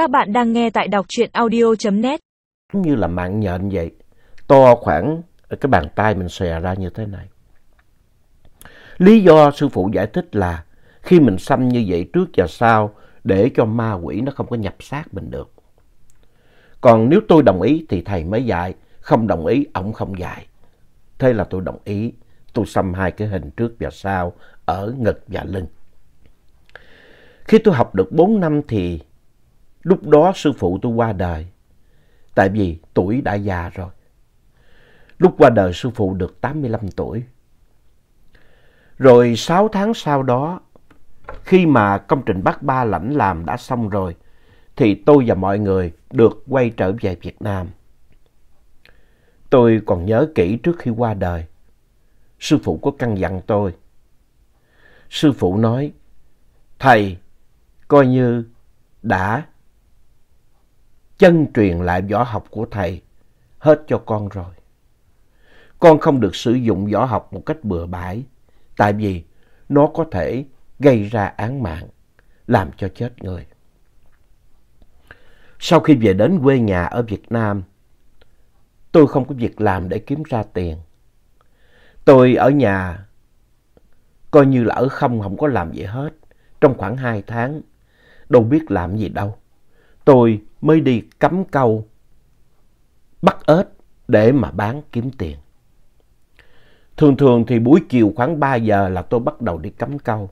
Các bạn đang nghe tại đọc truyện audio.net. Như là mạng nhện vậy. To khoảng cái bàn tay mình xòe ra như thế này. Lý do sư phụ giải thích là khi mình xăm như vậy trước và sau để cho ma quỷ nó không có nhập xác mình được. Còn nếu tôi đồng ý thì thầy mới dạy, không đồng ý ổng không dạy. Thế là tôi đồng ý, tôi xăm hai cái hình trước và sau ở ngực và lưng. Khi tôi học được 4 năm thì lúc đó sư phụ tôi qua đời. Tại vì tuổi đã già rồi. Lúc qua đời sư phụ được 85 tuổi. Rồi 6 tháng sau đó, khi mà công trình Bắc Ba Lãnh làm đã xong rồi, thì tôi và mọi người được quay trở về Việt Nam. Tôi còn nhớ kỹ trước khi qua đời, sư phụ có căn dặn tôi. Sư phụ nói, thầy coi như đã chân truyền lại võ học của thầy hết cho con rồi. Con không được sử dụng võ học một cách bừa bãi, tại vì nó có thể gây ra án mạng, làm cho chết người. Sau khi về đến quê nhà ở Việt Nam, tôi không có việc làm để kiếm ra tiền. Tôi ở nhà coi như là ở không, không có làm gì hết. Trong khoảng hai tháng, đâu biết làm gì đâu. Tôi mới đi cắm câu, bắt ếch để mà bán kiếm tiền. Thường thường thì buổi chiều khoảng 3 giờ là tôi bắt đầu đi cắm câu.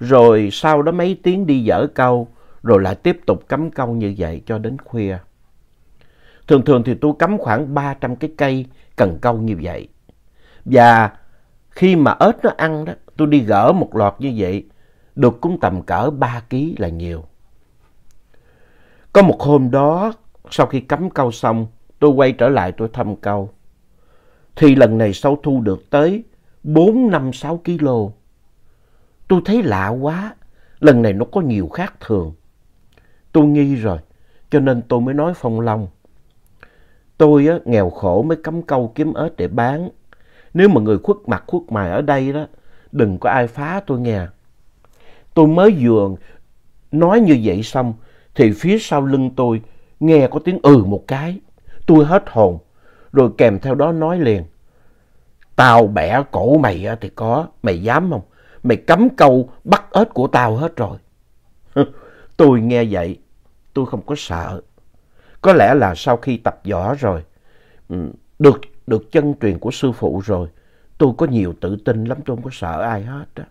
Rồi sau đó mấy tiếng đi dở câu, rồi lại tiếp tục cắm câu như vậy cho đến khuya. Thường thường thì tôi cắm khoảng 300 cái cây cần câu như vậy. Và khi mà ếch nó ăn đó, tôi đi gỡ một lọt như vậy, được cũng tầm cỡ 3 kg là nhiều. Có một hôm đó, sau khi cắm câu xong, tôi quay trở lại tôi thăm câu. Thì lần này sau thu được tới 4, 5, 6 kg. Tôi thấy lạ quá, lần này nó có nhiều khác thường. Tôi nghi rồi, cho nên tôi mới nói Phong Long. Tôi á, nghèo khổ mới cắm câu kiếm ếch để bán. Nếu mà người khuất mặt khuất mày ở đây đó, đừng có ai phá tôi nghe. Tôi mới vừa nói như vậy xong, thì phía sau lưng tôi nghe có tiếng ừ một cái. Tôi hết hồn, rồi kèm theo đó nói liền. Tao bẻ cổ mày thì có, mày dám không? Mày cấm câu bắt ếch của tao hết rồi. tôi nghe vậy, tôi không có sợ. Có lẽ là sau khi tập võ rồi, ừ, được, được chân truyền của sư phụ rồi, tôi có nhiều tự tin lắm, tôi không có sợ ai hết đó.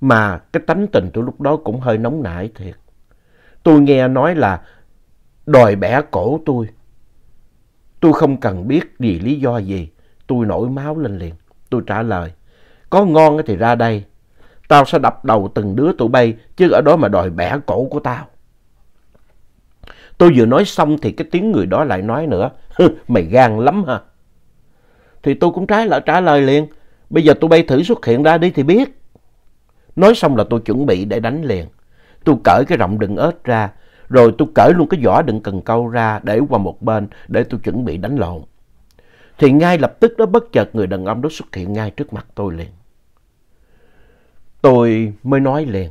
Mà cái tánh tình tôi lúc đó cũng hơi nóng nảy thiệt. Tôi nghe nói là đòi bẻ cổ tôi. Tôi không cần biết vì lý do gì. Tôi nổi máu lên liền. Tôi trả lời. Có ngon thì ra đây. Tao sẽ đập đầu từng đứa tụi bay. Chứ ở đó mà đòi bẻ cổ của tao. Tôi vừa nói xong thì cái tiếng người đó lại nói nữa. Mày gan lắm hả? Thì tôi cũng trái lại, trả lời liền. Bây giờ tụi bay thử xuất hiện ra đi thì biết. Nói xong là tôi chuẩn bị để đánh liền. Tôi cởi cái rộng đựng ếch ra, rồi tôi cởi luôn cái vỏ đựng cần câu ra để qua một bên để tôi chuẩn bị đánh lộn. Thì ngay lập tức đó bất chợt người đàn ông đó xuất hiện ngay trước mặt tôi liền. Tôi mới nói liền,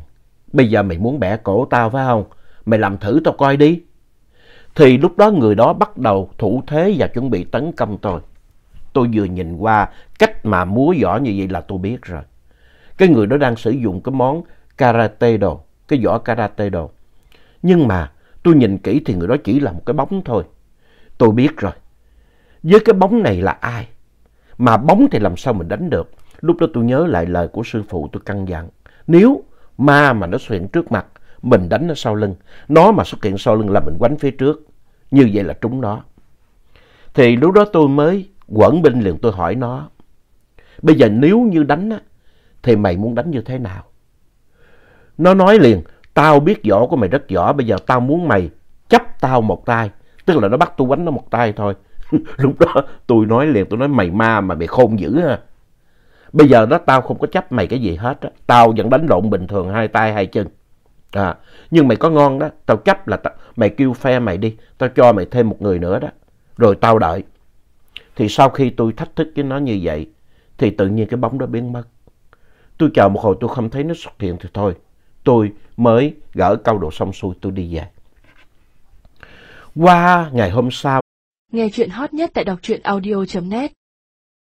bây giờ mày muốn bẻ cổ tao phải không? Mày làm thử tao coi đi. Thì lúc đó người đó bắt đầu thủ thế và chuẩn bị tấn công tôi. Tôi vừa nhìn qua cách mà múa võ như vậy là tôi biết rồi. Cái người đó đang sử dụng cái món karate đồ cái võ karate đồ. Nhưng mà tôi nhìn kỹ thì người đó chỉ là một cái bóng thôi. Tôi biết rồi. Với cái bóng này là ai? Mà bóng thì làm sao mình đánh được? Lúc đó tôi nhớ lại lời của sư phụ tôi căn dặn. Nếu ma mà nó xuất hiện trước mặt, mình đánh nó sau lưng. Nó mà xuất hiện sau lưng là mình quánh phía trước. Như vậy là trúng nó. Thì lúc đó tôi mới quẩn binh liền tôi hỏi nó. Bây giờ nếu như đánh á, thì mày muốn đánh như thế nào? Nó nói liền, tao biết võ của mày rất võ, bây giờ tao muốn mày chấp tao một tay. Tức là nó bắt tôi quánh nó một tay thôi. Lúc đó tôi nói liền, tôi nói mày ma mà mày khôn dữ ha. Bây giờ đó tao không có chấp mày cái gì hết á. Tao vẫn đánh lộn bình thường hai tay hai chân. À, nhưng mày có ngon đó, tao chấp là tao, mày kêu phe mày đi, tao cho mày thêm một người nữa đó. Rồi tao đợi. Thì sau khi tôi thách thức với nó như vậy, thì tự nhiên cái bóng đó biến mất. Tôi chờ một hồi tôi không thấy nó xuất hiện thì thôi tôi mới gỡ câu đồ xong xuôi tôi đi về. Qua ngày hôm sau. Nghe chuyện hot nhất tại đọc truyện audio.net